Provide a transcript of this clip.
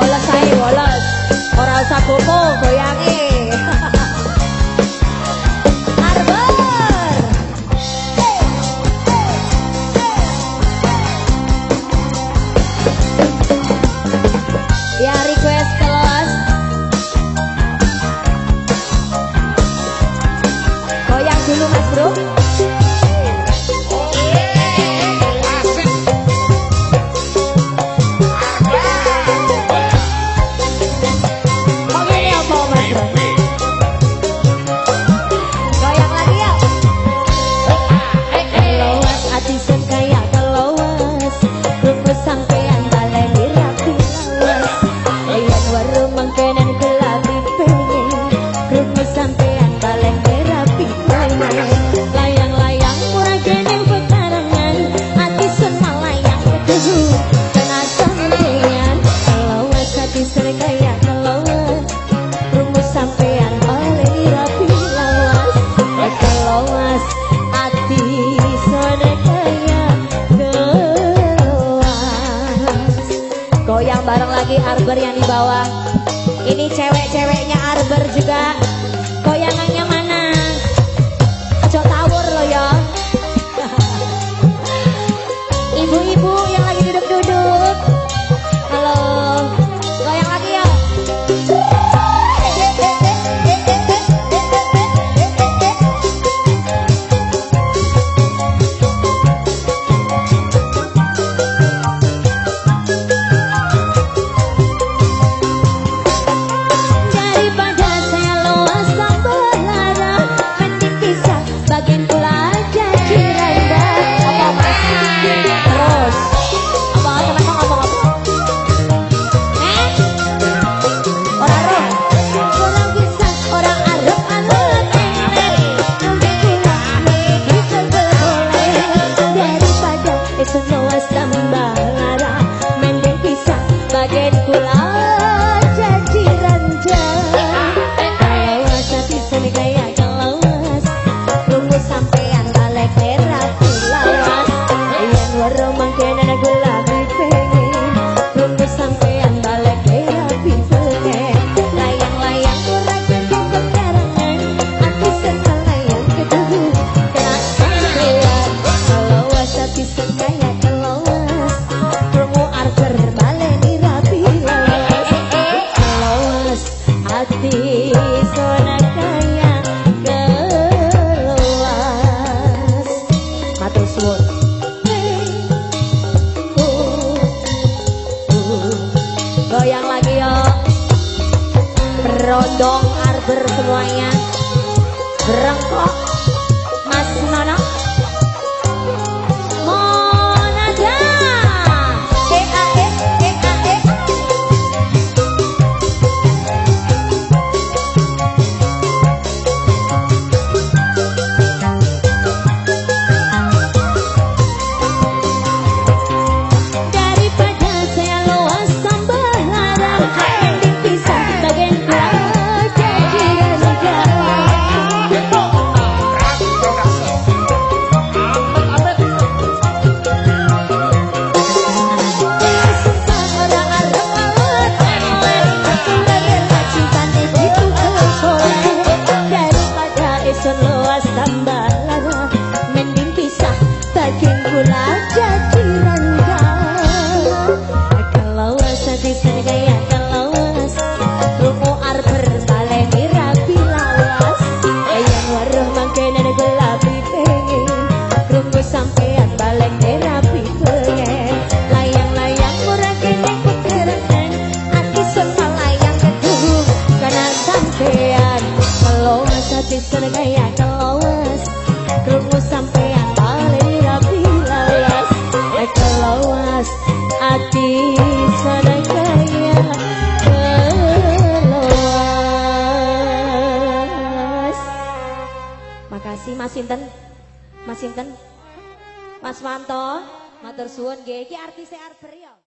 wales ae wales ora usah bobo goyangi. lagi Arber yang di bawah. Ini cewek-ceweknya Arber juga. sajatul berondong arber semuanya. Berengkok. balik layang-layang karena rapi lawas. Makasih Mas Sinten. Mas Sinten. Mas Manto, matur Suwon, Gigi, artis Arberio.